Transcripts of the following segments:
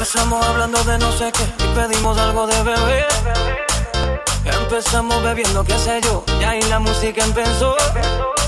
Empezamos hablando de no sé qué y pedimos algo de beber. Empezamos bebiendo, qué sé yo, y ahí la música empezó. empezó.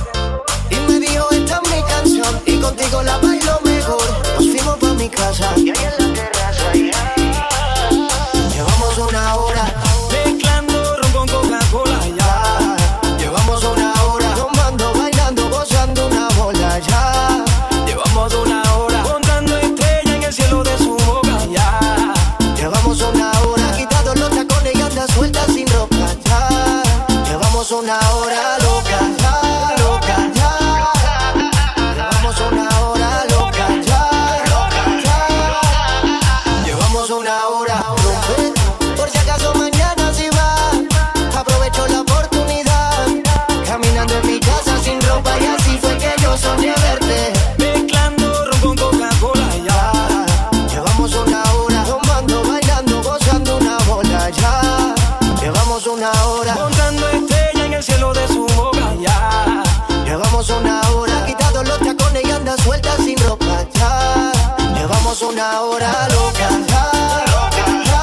Llevamos una hora loca. Ya, loca, ya.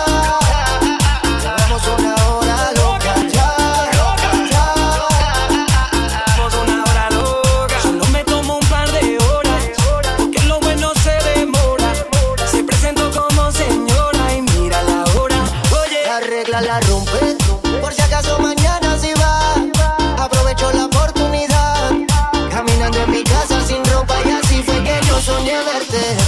Llevamos una hora loca. Ya, loca, ya. Llevamos una hora loca. Solo me tomo un par de horas. Porque lo bueno se demora. Se presentó como señora y mira la hora. Oye, la regla la rompe. Por si acaso mañana se va. Aprovecho la oportunidad. Caminando en mi casa sin ropa y así fue que yo soñé verte.